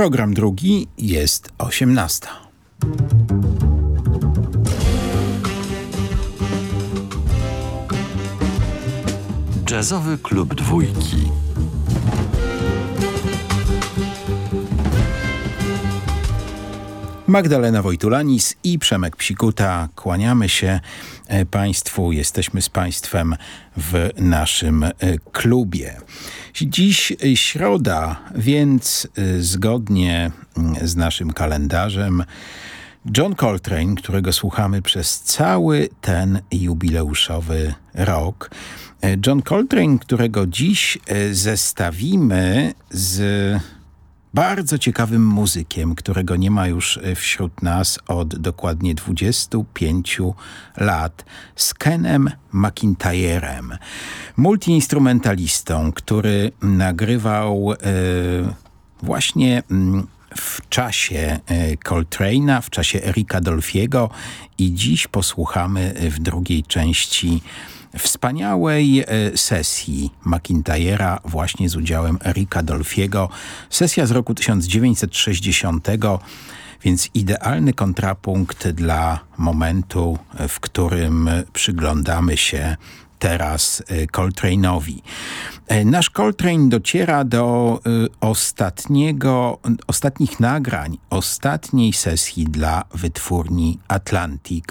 Program drugi jest osiemnasta. Jazzowy klub dwójki. Magdalena Wojtulanis i Przemek Psikuta. Kłaniamy się e, Państwu. Jesteśmy z Państwem w naszym e, klubie. Dziś środa, więc e, zgodnie mm, z naszym kalendarzem John Coltrane, którego słuchamy przez cały ten jubileuszowy rok. John Coltrane, którego dziś zestawimy z bardzo ciekawym muzykiem, którego nie ma już e, wśród nas od dokładnie 25 lat, z Kenem McIntyrem, multiinstrumentalistą, który nagrywał e, właśnie mm, w czasie e, Coltrane'a, w czasie Erika Dolfiego i dziś posłuchamy w drugiej części wspaniałej e, sesji McIntyre'a właśnie z udziałem Erika Dolfiego. Sesja z roku 1960 więc idealny kontrapunkt dla momentu, w którym przyglądamy się teraz e, Coltrane'owi. E, nasz Coltrane dociera do ostatniego, ostatnich nagrań, ostatniej sesji dla wytwórni Atlantic.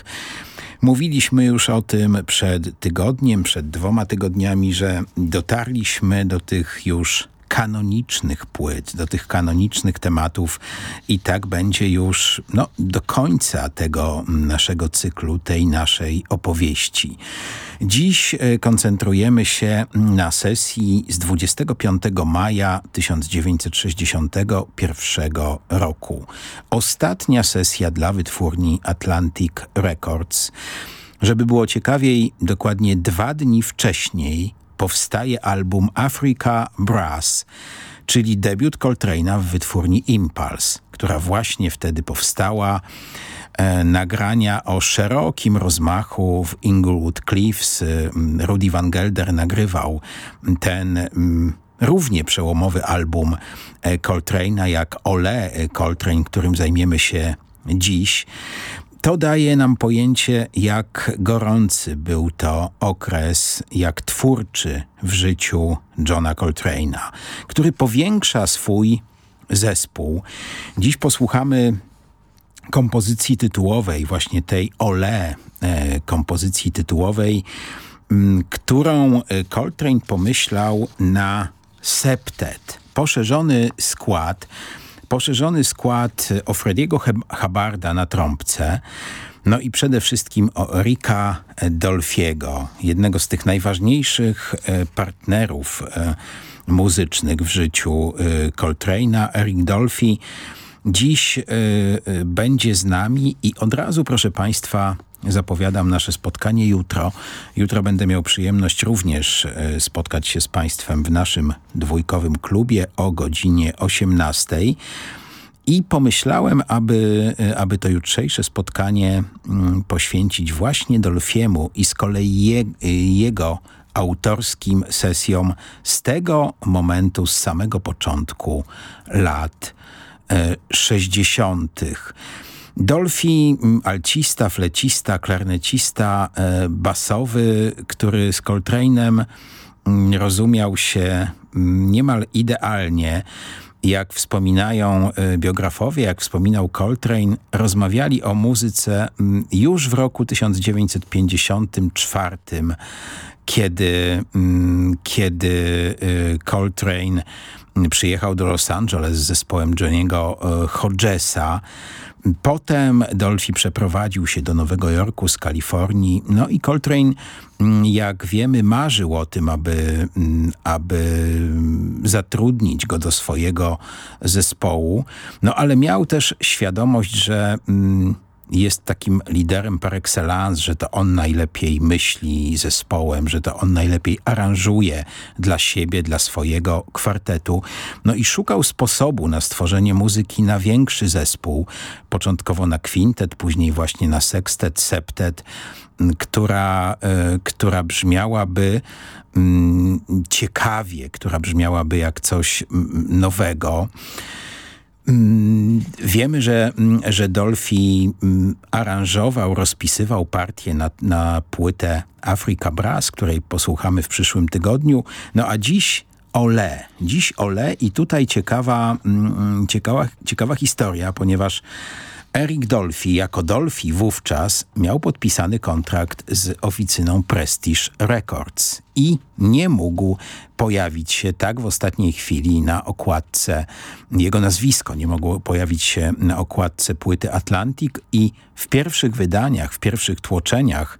Mówiliśmy już o tym przed tygodniem, przed dwoma tygodniami, że dotarliśmy do tych już kanonicznych płyt, do tych kanonicznych tematów i tak będzie już no, do końca tego naszego cyklu, tej naszej opowieści. Dziś e, koncentrujemy się na sesji z 25 maja 1961 roku. Ostatnia sesja dla wytwórni Atlantic Records. Żeby było ciekawiej, dokładnie dwa dni wcześniej powstaje album Africa Brass, czyli debiut Coltrane'a w wytwórni Impulse, która właśnie wtedy powstała. E, nagrania o szerokim rozmachu w Inglewood Cliffs. E, Rudy Van Gelder nagrywał ten równie przełomowy album e, Coltrane'a jak Ole Coltrane, którym zajmiemy się dziś. To daje nam pojęcie, jak gorący był to okres, jak twórczy w życiu Johna Coltrane'a, który powiększa swój zespół. Dziś posłuchamy kompozycji tytułowej, właśnie tej Ole e, kompozycji tytułowej, którą e, Coltrane pomyślał na septet, poszerzony skład, poszerzony skład o Frediego Habarda na trąbce, no i przede wszystkim o Rika Dolfiego, jednego z tych najważniejszych e, partnerów e, muzycznych w życiu e, Coltrane'a. Eric Dolphy dziś będzie z nami i od razu, proszę Państwa, Zapowiadam nasze spotkanie jutro. Jutro będę miał przyjemność również spotkać się z Państwem w naszym dwójkowym klubie o godzinie 18. I pomyślałem, aby, aby to jutrzejsze spotkanie mm, poświęcić właśnie Dolfiemu i z kolei je, jego autorskim sesjom z tego momentu, z samego początku lat e, 60. Dolfi, mm, alcista, flecista, klarnecista, e, basowy, który z Coltrane'em mm, rozumiał się niemal idealnie jak wspominają y, biografowie, jak wspominał Coltrane, rozmawiali o muzyce mm, już w roku 1954, kiedy, mm, kiedy y, Coltrane przyjechał do Los Angeles z zespołem Johnny'ego Hodgesa. Potem Dolphy przeprowadził się do Nowego Jorku z Kalifornii. No i Coltrane, mm, jak wiemy, marzył o tym, aby, mm, aby zatrudnić go do swojego zespołu. No ale miał też świadomość, że mm, jest takim liderem par excellence, że to on najlepiej myśli zespołem, że to on najlepiej aranżuje dla siebie, dla swojego kwartetu. No i szukał sposobu na stworzenie muzyki na większy zespół, początkowo na kwintet, później właśnie na sekstet, septet, która, y, która brzmiałaby y, ciekawie, która brzmiałaby jak coś nowego. Mm, wiemy, że, mm, że Dolphy mm, aranżował, rozpisywał partię na, na płytę Africa Brass, której posłuchamy w przyszłym tygodniu. No a dziś Ole. Dziś Ole i tutaj ciekawa, ciekawa, ciekawa historia, ponieważ Eric Dolphy jako Dolphy wówczas miał podpisany kontrakt z oficyną Prestige Records i nie mógł pojawić się tak w ostatniej chwili na okładce, jego nazwisko nie mogło pojawić się na okładce płyty Atlantic i w pierwszych wydaniach, w pierwszych tłoczeniach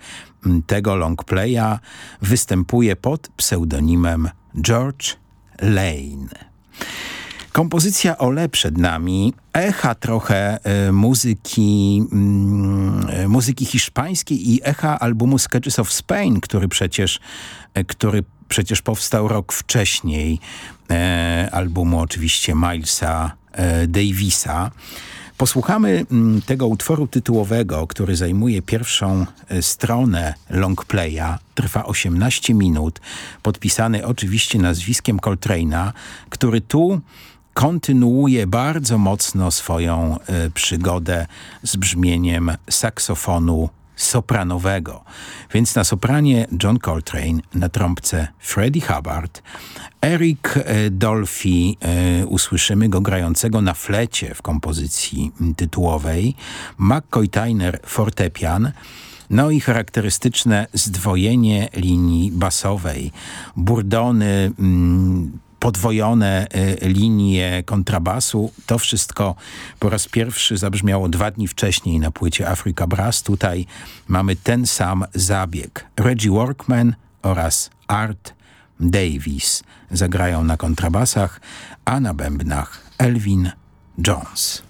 tego longplaya występuje pod pseudonimem George Lane. Kompozycja Ole przed nami, echa trochę e, muzyki, mm, muzyki hiszpańskiej i echa albumu Sketches of Spain, który przecież, e, który przecież powstał rok wcześniej, albumu oczywiście Milesa Davisa. Posłuchamy mm, tego utworu tytułowego, który zajmuje pierwszą stronę longplaya. Trwa 18 minut, podpisany oczywiście nazwiskiem Coltrane'a, który tu kontynuuje bardzo mocno swoją y, przygodę z brzmieniem saksofonu sopranowego. Więc na sopranie John Coltrane, na trąbce Freddie Hubbard, Eric y, Dolphy, y, usłyszymy go grającego na flecie w kompozycji tytułowej, McCoy Tyner fortepian, no i charakterystyczne zdwojenie linii basowej, burdony, mm, podwojone y, linie kontrabasu. To wszystko po raz pierwszy zabrzmiało dwa dni wcześniej na płycie Africa Brass. Tutaj mamy ten sam zabieg. Reggie Workman oraz Art Davis zagrają na kontrabasach, a na bębnach Elvin Jones.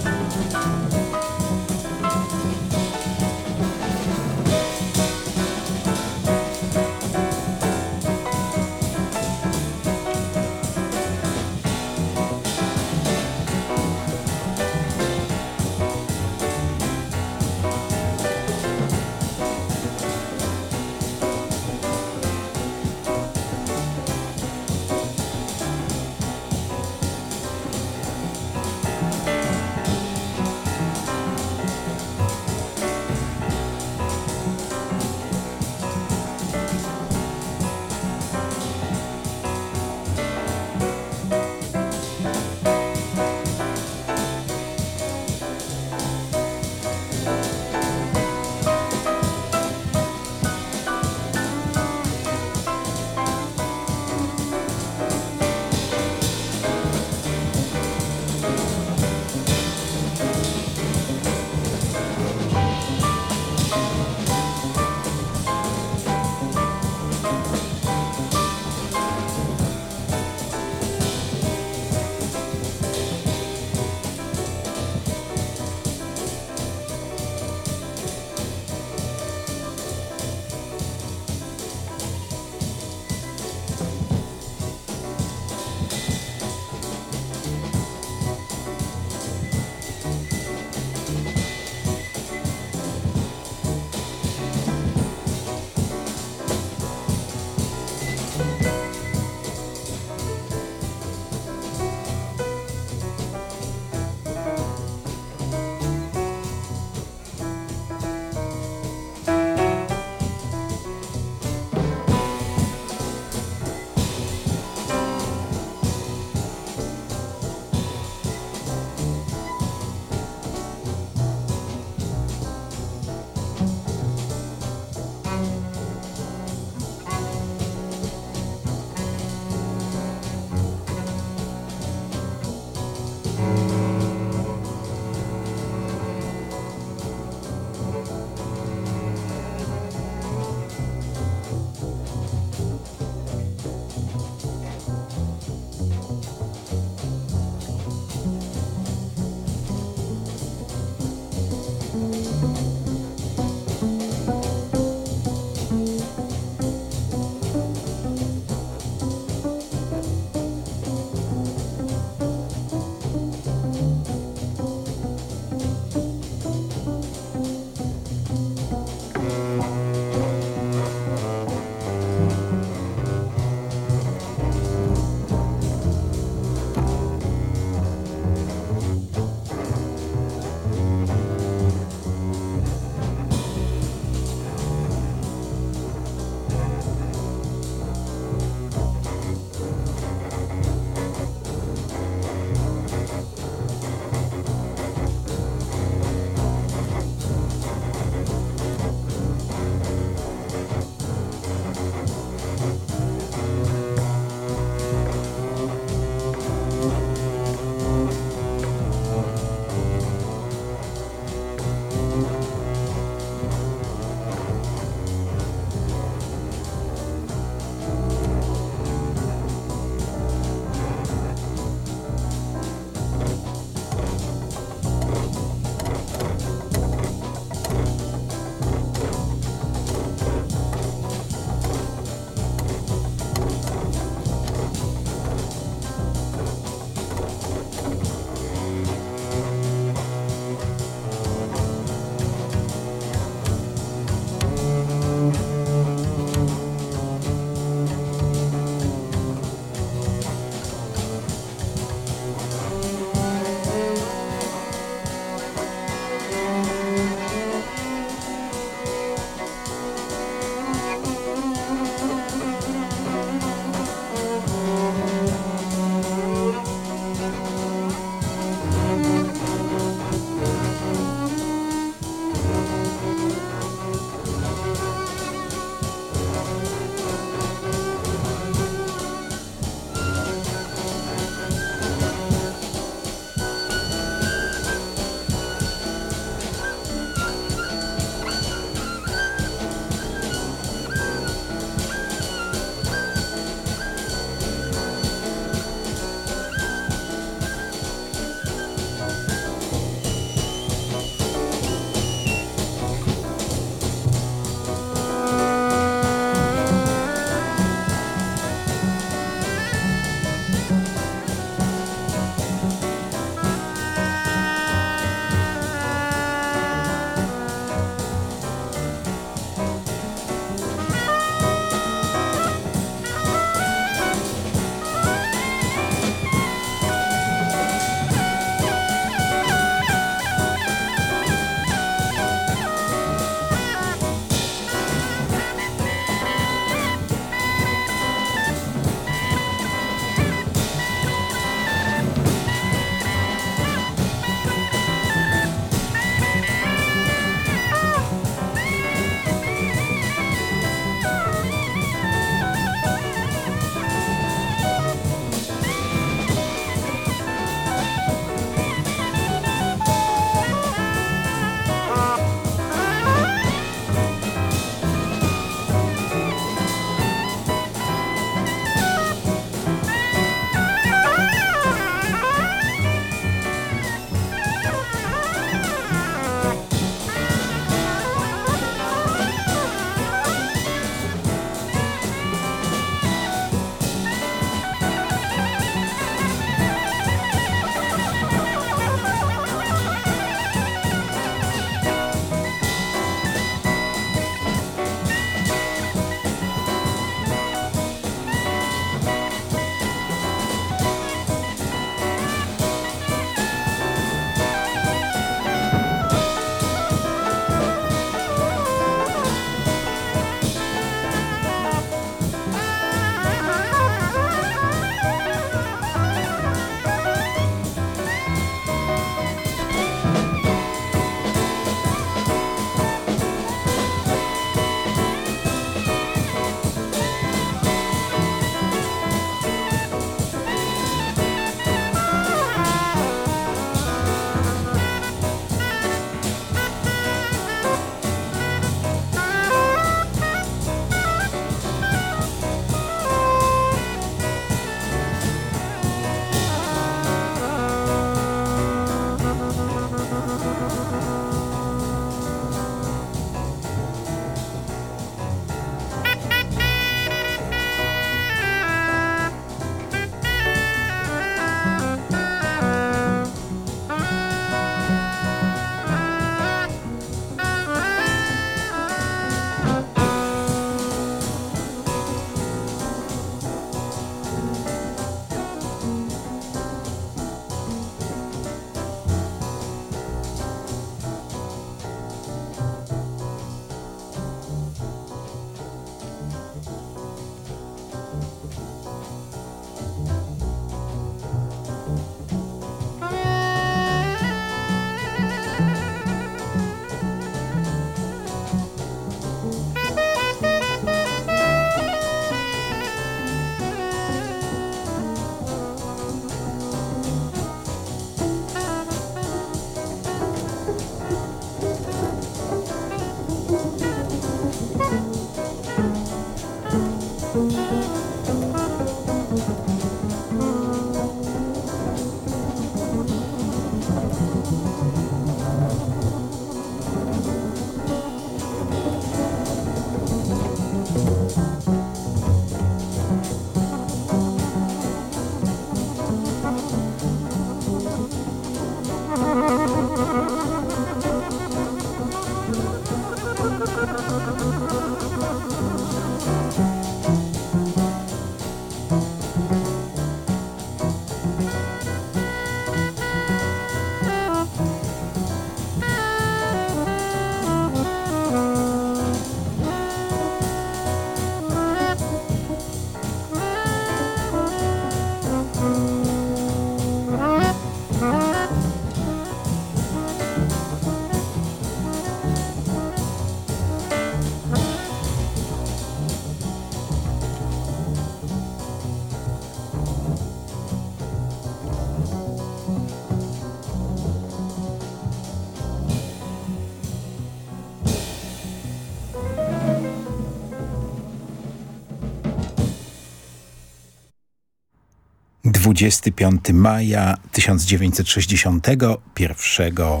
25 maja 1961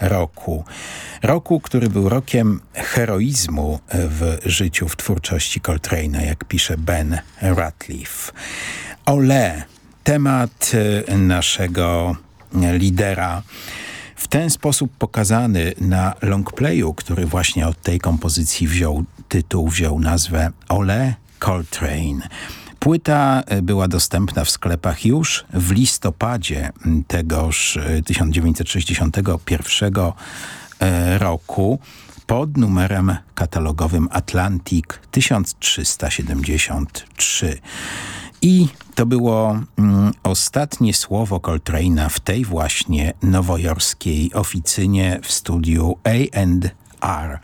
roku. Roku, który był rokiem heroizmu w życiu, w twórczości Coltrane'a, jak pisze Ben Ratliff. Ole, temat e, naszego lidera w ten sposób pokazany na longplayu, który właśnie od tej kompozycji wziął tytuł, wziął nazwę Ole Coltrane. Płyta e, była dostępna w sklepach już w listopadzie tegoż 1961 e, e, roku pod numerem katalogowym Atlantic 1373. I to było mm, ostatnie słowo Coltrane'a w tej właśnie nowojorskiej oficynie w studiu A&R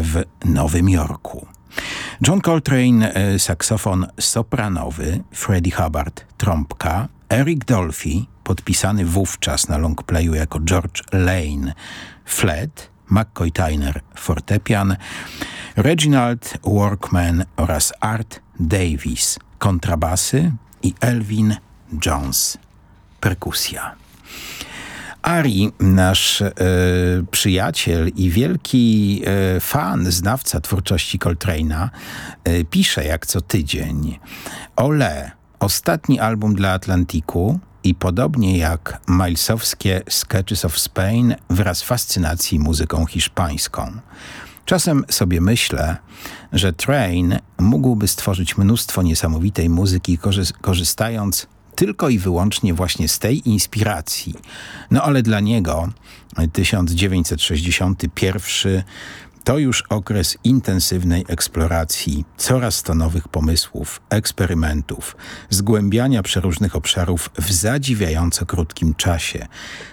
w Nowym Jorku. John Coltrane e, saksofon sopranowy, Freddie Hubbard trąbka, Eric Dolphy podpisany wówczas na longplayu jako George Lane flet, McCoy Tyner fortepian, Reginald Workman oraz Art Davis kontrabasy i Elvin Jones perkusja. Ari, nasz e, przyjaciel i wielki e, fan, znawca twórczości Coltrane'a, e, pisze jak co tydzień. Ole, ostatni album dla Atlantiku i podobnie jak Milesowskie Sketches of Spain wraz fascynacji muzyką hiszpańską. Czasem sobie myślę, że Train mógłby stworzyć mnóstwo niesamowitej muzyki korzystając tylko i wyłącznie właśnie z tej inspiracji. No ale dla niego 1961 to już okres intensywnej eksploracji, coraz to nowych pomysłów, eksperymentów, zgłębiania przeróżnych obszarów w zadziwiająco krótkim czasie.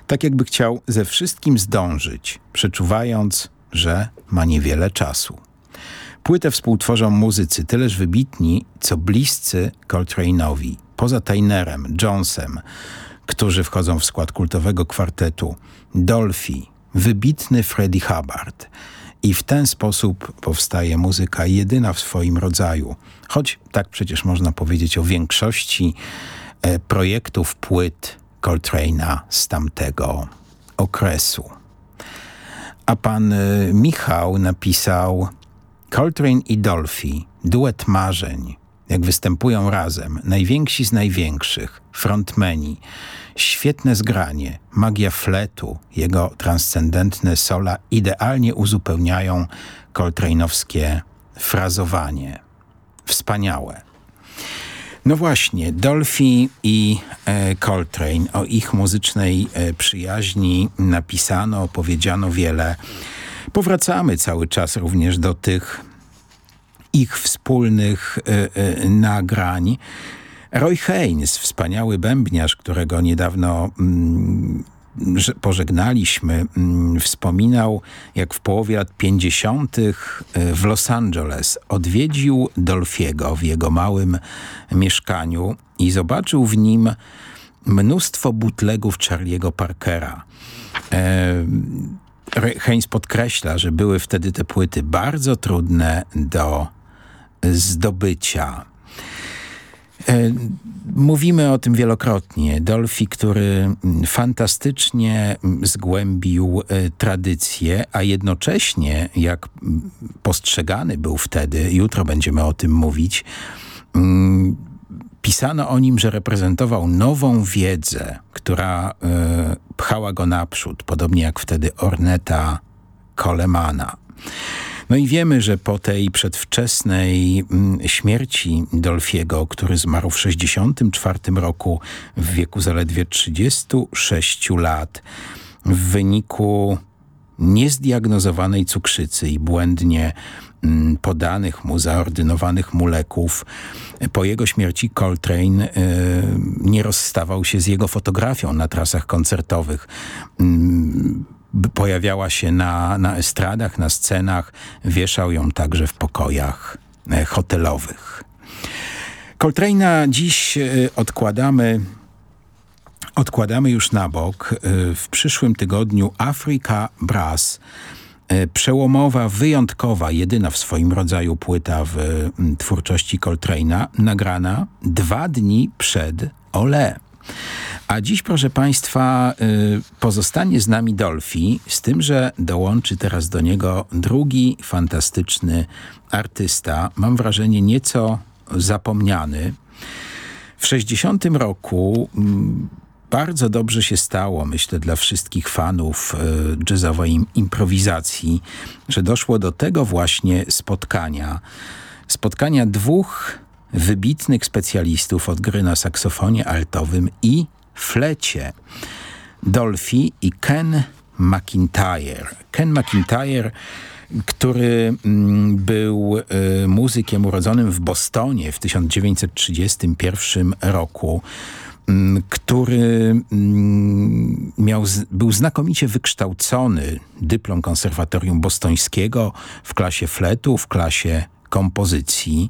Tak jakby chciał ze wszystkim zdążyć, przeczuwając, że ma niewiele czasu. Płytę współtworzą muzycy tyleż wybitni, co bliscy Coltrane'owi poza Tainerem, Jonesem, którzy wchodzą w skład kultowego kwartetu, Dolphy, wybitny Freddie Hubbard. I w ten sposób powstaje muzyka jedyna w swoim rodzaju. Choć tak przecież można powiedzieć o większości e, projektów płyt Coltrane'a z tamtego okresu. A pan e, Michał napisał Coltrane i Dolphy, duet marzeń, jak występują razem, najwięksi z największych, frontmeni, świetne zgranie, magia fletu, jego transcendentne sola idealnie uzupełniają Coltrane'owskie frazowanie. Wspaniałe. No właśnie, Dolphy i e, Coltrane, o ich muzycznej e, przyjaźni napisano, opowiedziano wiele. Powracamy cały czas również do tych ich wspólnych e, e, nagrań. Roy Haynes, wspaniały bębniarz, którego niedawno mm, pożegnaliśmy, mm, wspominał, jak w połowie lat 50. E, w Los Angeles odwiedził Dolfiego w jego małym mieszkaniu i zobaczył w nim mnóstwo butlegów Charlie'ego Parkera. E, Haynes podkreśla, że były wtedy te płyty bardzo trudne do zdobycia. E, mówimy o tym wielokrotnie. Dolfi, który fantastycznie zgłębił e, tradycję, a jednocześnie, jak postrzegany był wtedy, jutro będziemy o tym mówić, pisano o nim, że reprezentował nową wiedzę, która e, pchała go naprzód, podobnie jak wtedy Orneta Colemana. No i wiemy, że po tej przedwczesnej mm, śmierci Dolfiego, który zmarł w 64 roku w wieku zaledwie 36 lat, w wyniku niezdiagnozowanej cukrzycy i błędnie mm, podanych mu, zaordynowanych mu leków. Po jego śmierci Coltrane y, nie rozstawał się z jego fotografią na trasach koncertowych. Pojawiała się na, na estradach, na scenach, wieszał ją także w pokojach e, hotelowych. Coltrane'a dziś e, odkładamy odkładamy już na bok. E, w przyszłym tygodniu Africa Brass, przełomowa, wyjątkowa, jedyna w swoim rodzaju płyta w twórczości Coltrane'a, nagrana dwa dni przed ole. A dziś, proszę Państwa, y, pozostanie z nami Dolfi, z tym, że dołączy teraz do niego drugi fantastyczny artysta. Mam wrażenie nieco zapomniany. W 60 roku mm, bardzo dobrze się stało, myślę, dla wszystkich fanów y, jazzowej improwizacji, że doszło do tego właśnie spotkania. Spotkania dwóch wybitnych specjalistów od gry na saksofonie altowym i flecie. Dolphy i Ken McIntyre. Ken McIntyre który mm, był y, muzykiem urodzonym w Bostonie w 1931 roku, mm, który mm, miał, był znakomicie wykształcony, dyplom konserwatorium bostońskiego w klasie fletu, w klasie kompozycji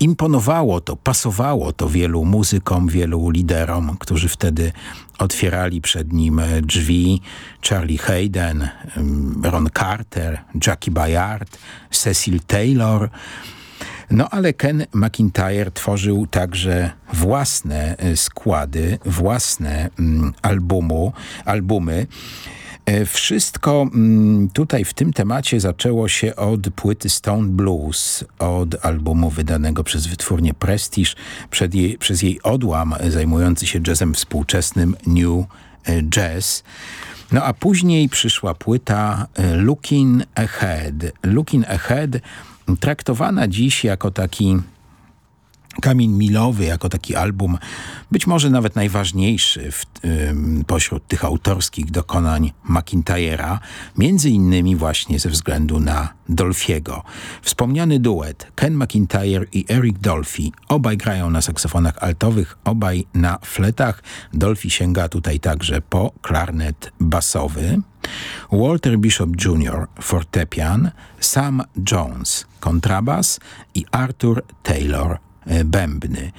imponowało to, pasowało to wielu muzykom, wielu liderom, którzy wtedy otwierali przed nim drzwi. Charlie Hayden, Ron Carter, Jackie Bayard, Cecil Taylor. No ale Ken McIntyre tworzył także własne e, składy, własne albumu, albumy. E, wszystko mm, tutaj w tym temacie zaczęło się od płyty Stone Blues, od albumu wydanego przez wytwórnię Prestige, jej, przez jej odłam zajmujący się jazzem współczesnym New e, Jazz. No a później przyszła płyta e, Looking Ahead. Looking Ahead traktowana dziś jako taki Kamień Milowy jako taki album, być może nawet najważniejszy w, pośród tych autorskich dokonań McIntyre'a, między innymi właśnie ze względu na Dolfiego. Wspomniany duet Ken McIntyre i Eric Dolphy, obaj grają na saksofonach altowych, obaj na fletach. Dolphy sięga tutaj także po klarnet basowy. Walter Bishop Jr. fortepian, Sam Jones kontrabas i Arthur Taylor bębny.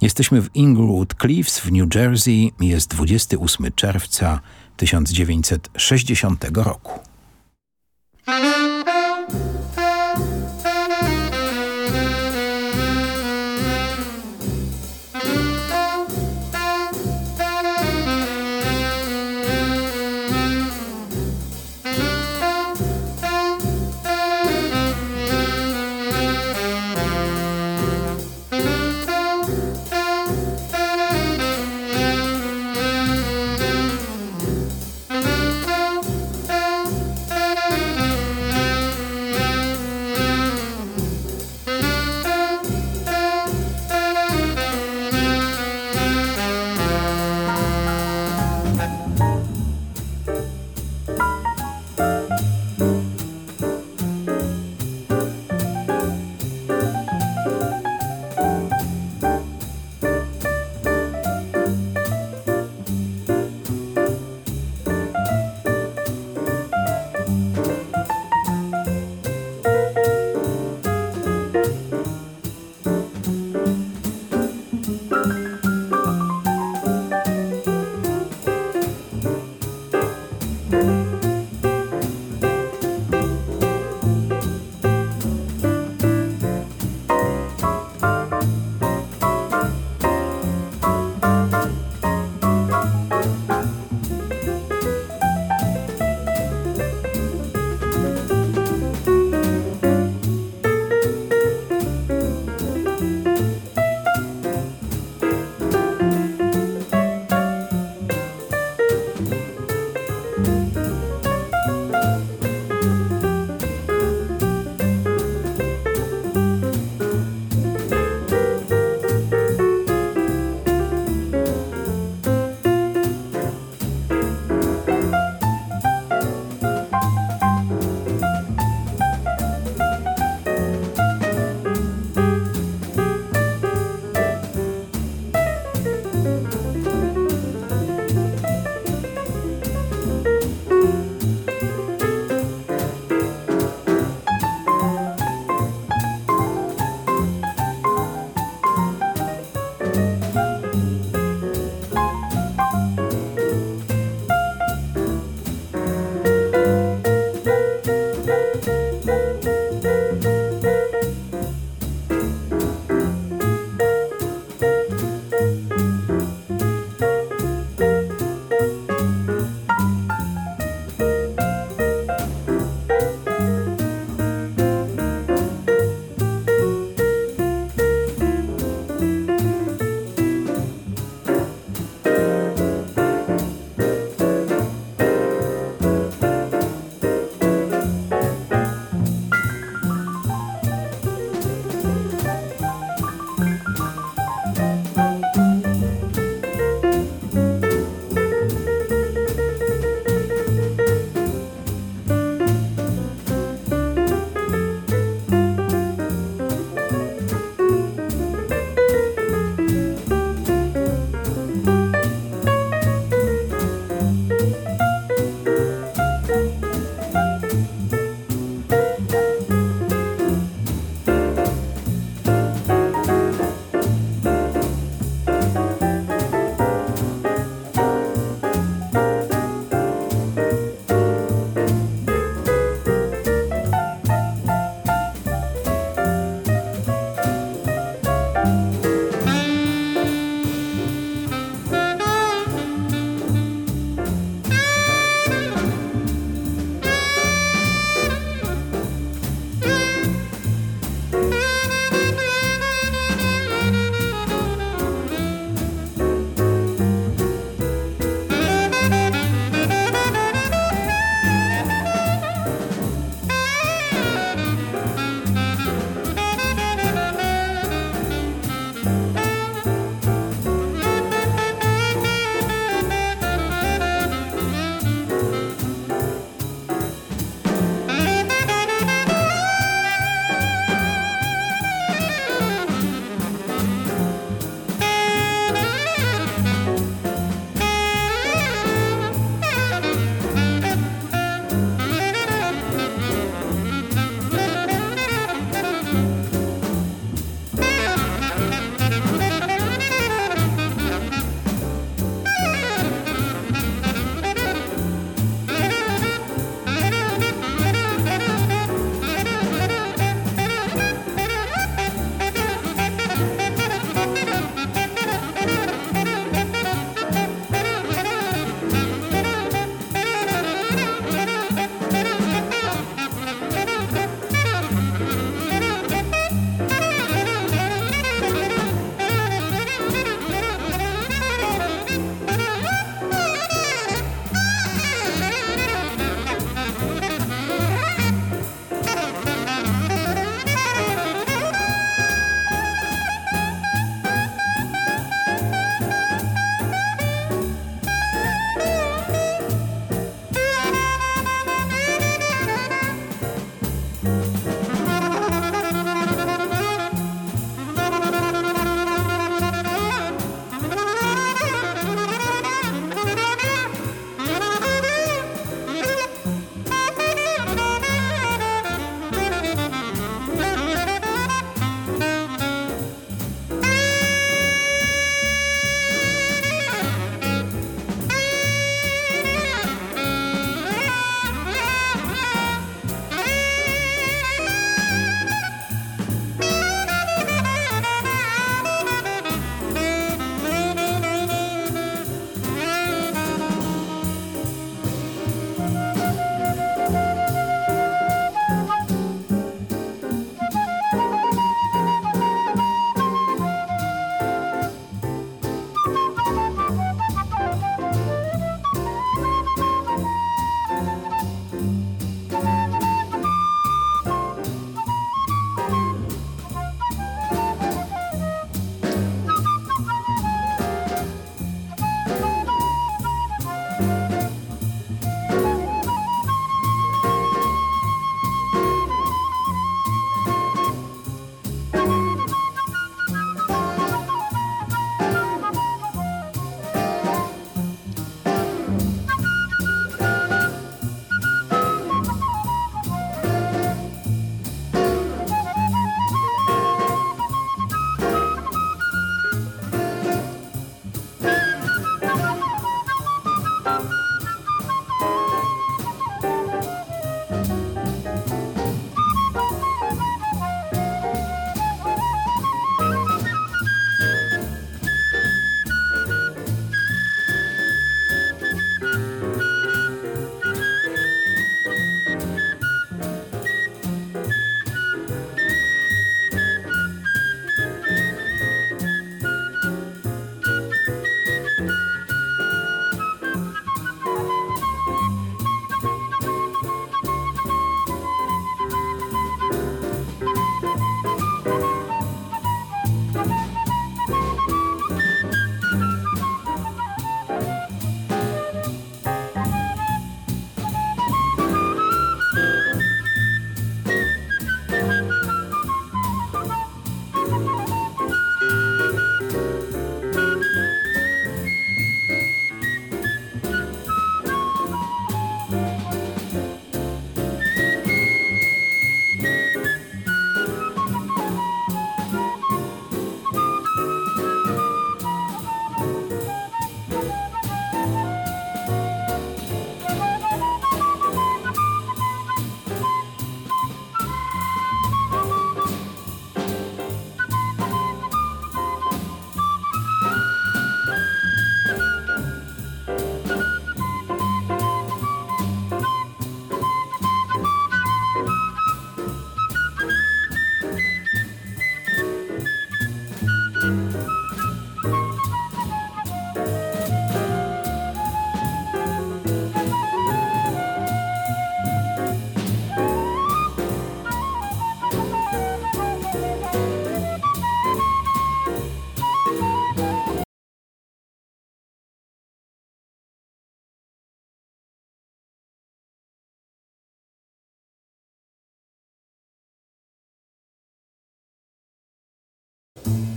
Jesteśmy w Inglewood Cliffs w New Jersey. Jest 28 czerwca 1960 roku.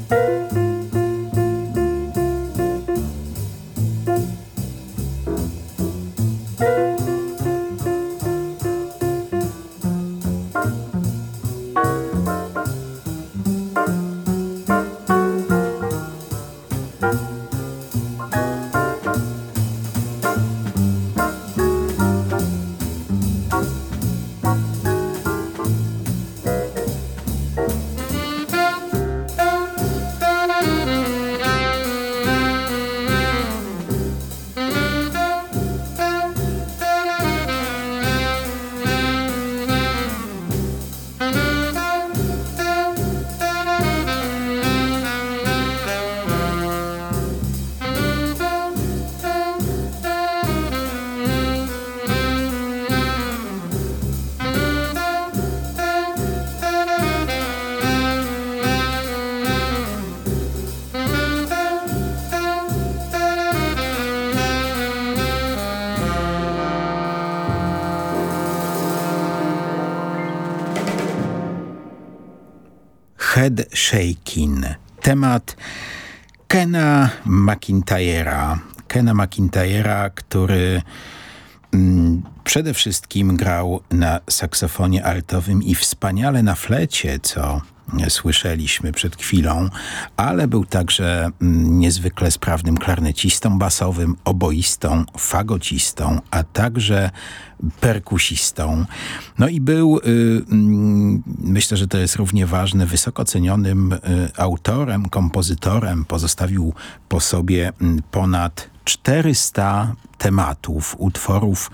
Head Shaking. Temat Kena McIntyre'a. Kena McIntyre'a, który mm, przede wszystkim grał na saksofonie altowym i wspaniale na flecie, co słyszeliśmy przed chwilą, ale był także mm, niezwykle sprawnym klarnecistą basowym, oboistą, fagocistą, a także perkusistą. No i był, y, mm, myślę, że to jest równie ważne, wysoko cenionym y, autorem, kompozytorem. Pozostawił po sobie mm, ponad 400 tematów, utworów,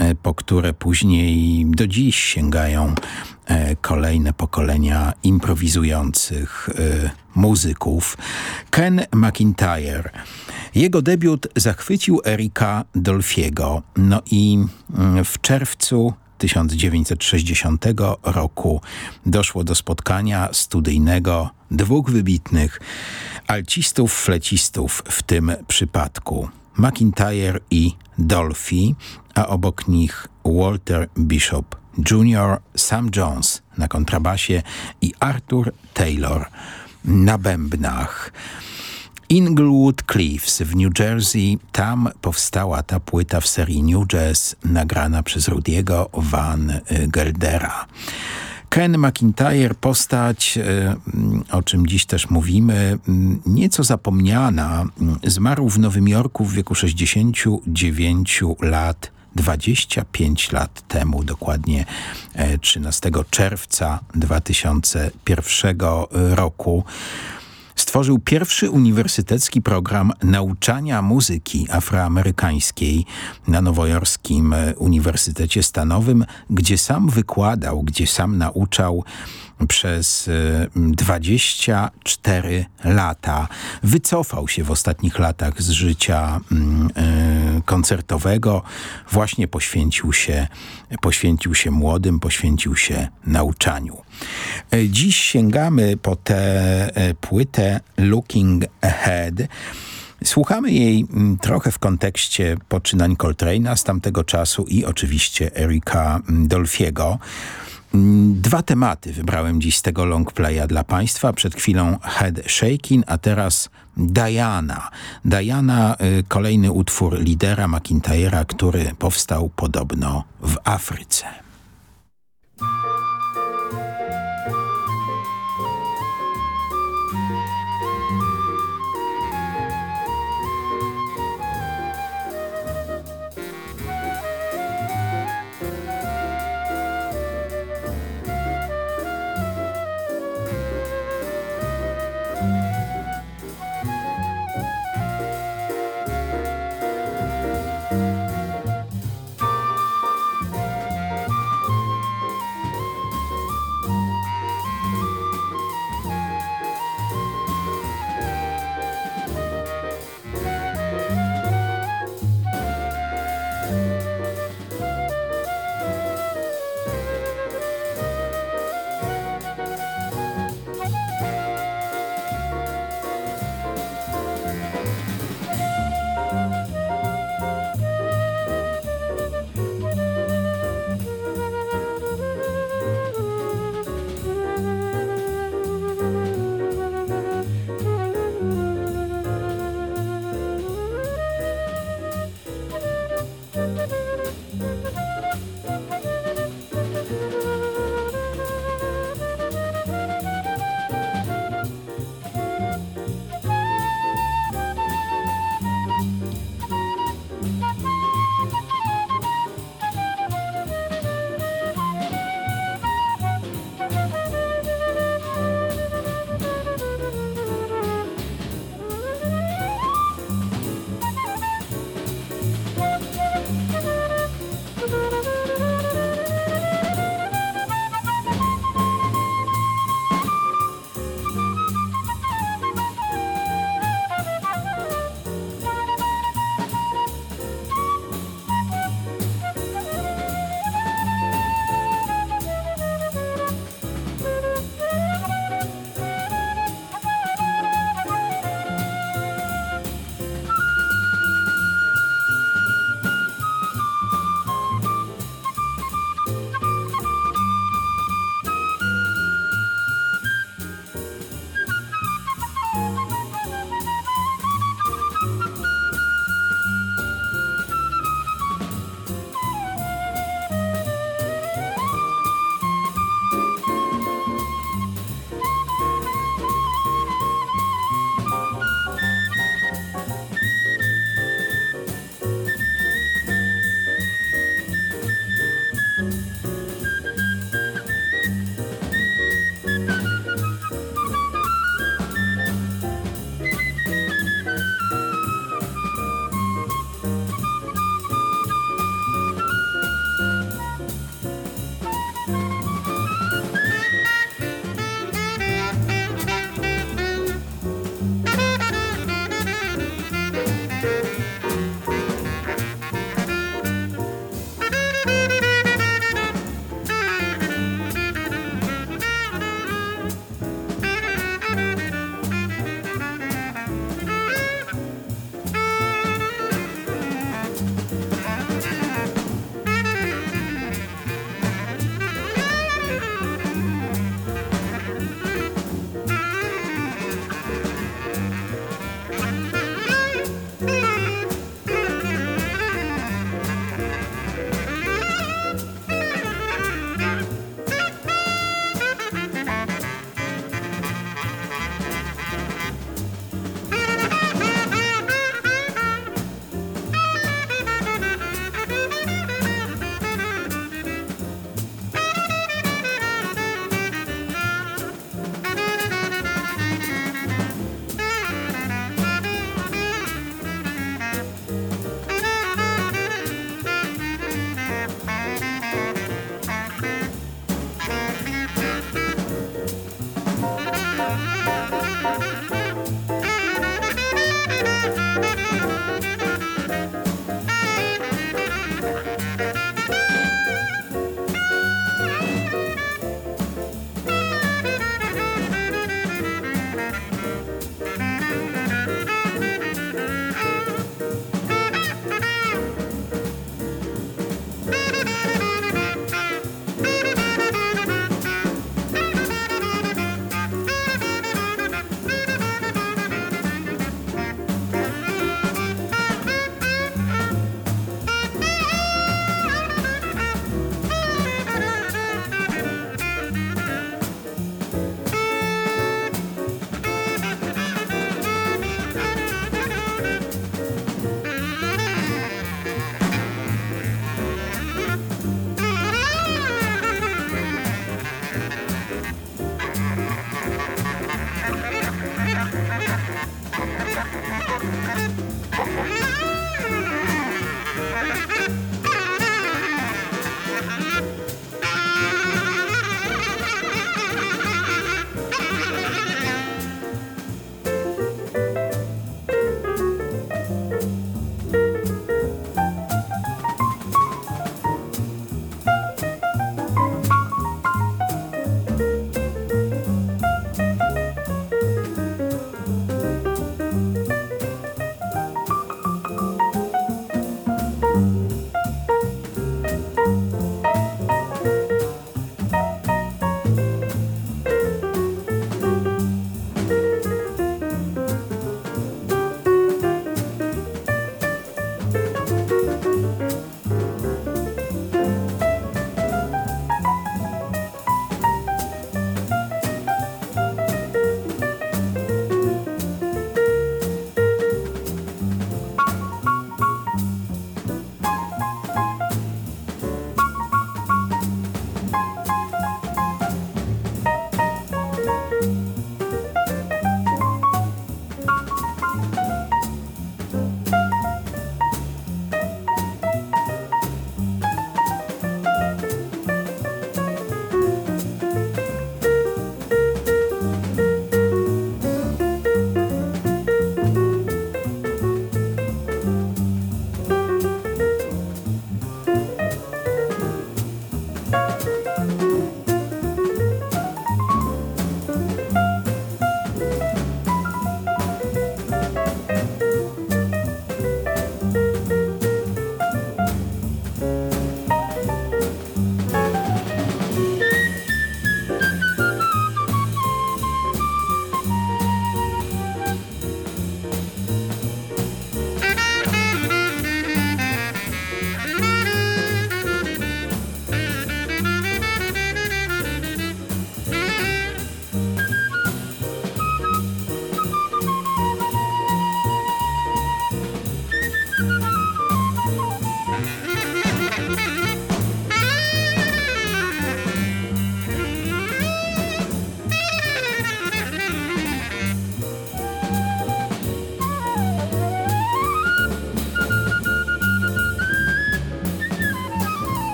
y, po które później do dziś sięgają E, kolejne pokolenia improwizujących e, muzyków. Ken McIntyre. Jego debiut zachwycił Erika Dolfiego. No i mm, w czerwcu 1960 roku doszło do spotkania studyjnego dwóch wybitnych alcistów, flecistów w tym przypadku. McIntyre i Dolphy, a obok nich Walter Bishop Junior Sam Jones na kontrabasie i Arthur Taylor na bębnach. Inglewood Cliffs w New Jersey, tam powstała ta płyta w serii New Jazz nagrana przez Rudiego Van Geldera. Ken McIntyre, postać, e, o czym dziś też mówimy, nieco zapomniana, zmarł w Nowym Jorku w wieku 69 lat 25 lat temu, dokładnie 13 e, czerwca 2001 roku stworzył pierwszy uniwersytecki program nauczania muzyki afroamerykańskiej na Nowojorskim Uniwersytecie Stanowym, gdzie sam wykładał, gdzie sam nauczał przez 24 y, lata. Wycofał się w ostatnich latach z życia mm, y, koncertowego. Właśnie poświęcił się, poświęcił się młodym, poświęcił się nauczaniu. E, dziś sięgamy po tę e, płytę Looking Ahead. Słuchamy jej mm, trochę w kontekście poczynań Coltrane'a z tamtego czasu i oczywiście Erika Dolfiego. Mm, dwa tematy wybrałem dziś z tego longplaya dla Państwa. Przed chwilą Head Shaking, a teraz Diana. Diana, y, kolejny utwór lidera McIntyre'a, który powstał podobno w Afryce.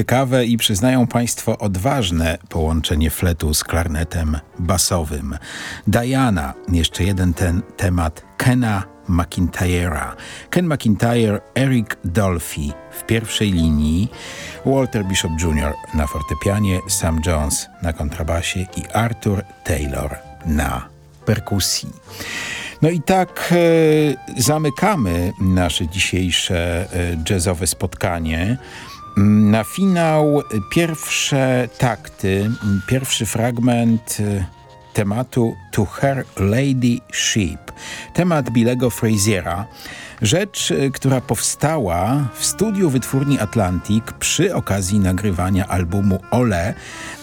Ciekawe i przyznają Państwo odważne połączenie fletu z klarnetem basowym. Diana, jeszcze jeden ten temat Kena McIntyre'a. Ken McIntyre, Eric Dolphy w pierwszej linii, Walter Bishop Jr. na fortepianie, Sam Jones na kontrabasie i Arthur Taylor na perkusji. No i tak e, zamykamy nasze dzisiejsze e, jazzowe spotkanie. Na finał pierwsze takty, pierwszy fragment e, tematu To Her Lady Sheep. Temat Billego Fraziera. Rzecz, e, która powstała w studiu wytwórni Atlantic przy okazji nagrywania albumu Ole,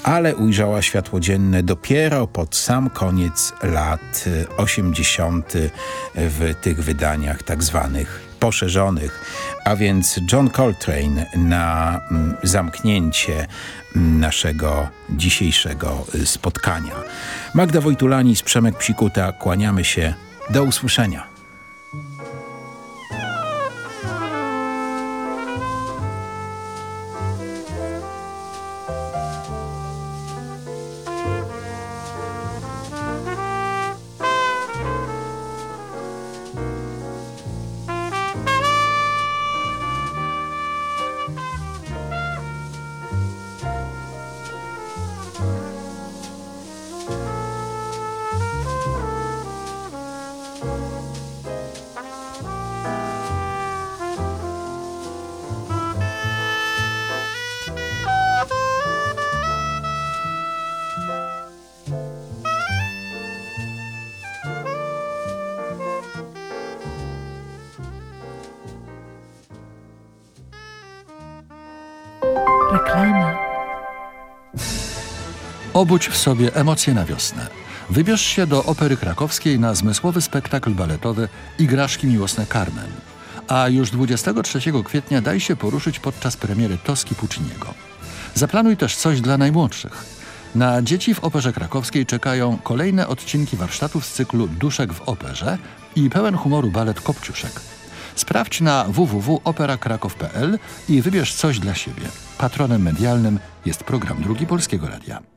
ale ujrzała światło dzienne dopiero pod sam koniec lat 80. E, w tych wydaniach tak zwanych poszerzonych, a więc John Coltrane na mm, zamknięcie mm, naszego dzisiejszego y, spotkania. Magda Wojtulani z Przemek Psikuta, kłaniamy się. Do usłyszenia. Obudź w sobie emocje na wiosnę. Wybierz się do Opery Krakowskiej na zmysłowy spektakl baletowy Igraszki miłosne Carmen. A już 23 kwietnia daj się poruszyć podczas premiery Toski Pucciniego. Zaplanuj też coś dla najmłodszych. Na dzieci w Operze Krakowskiej czekają kolejne odcinki warsztatów z cyklu Duszek w Operze i pełen humoru balet Kopciuszek. Sprawdź na www.operakrakow.pl i wybierz coś dla siebie. Patronem medialnym jest program Drugi Polskiego Radia.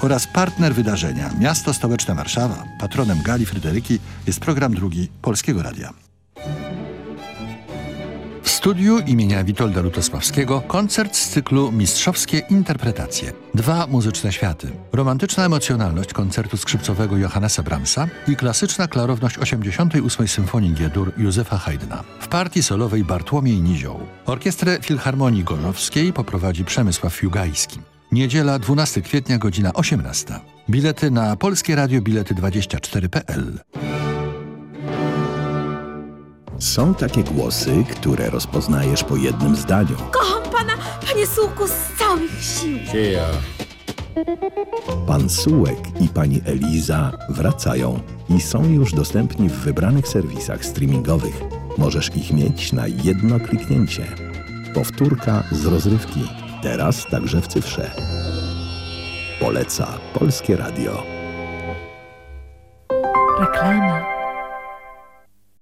oraz partner wydarzenia Miasto Stołeczne Warszawa. Patronem Gali Fryderyki jest program drugi Polskiego Radia. W studiu imienia Witolda Lutosławskiego koncert z cyklu Mistrzowskie Interpretacje. Dwa muzyczne światy. Romantyczna emocjonalność koncertu skrzypcowego Johannesa Brahmsa i klasyczna klarowność 88 Symfonii G-dur Józefa Haydna. W partii solowej Bartłomiej Nizioł. Orkiestrę Filharmonii Gorzowskiej poprowadzi Przemysław Fiugajski. Niedziela 12 kwietnia godzina 18. Bilety na Polskie Radio Bilety 24.pl. Są takie głosy, które rozpoznajesz po jednym zdaniu. Kocham pana, panie Sułku, z całych sił. Pan Sułek i pani Eliza wracają i są już dostępni w wybranych serwisach streamingowych. Możesz ich mieć na jedno kliknięcie. Powtórka z rozrywki. Teraz także w cyfrze. Poleca Polskie Radio. Reklama.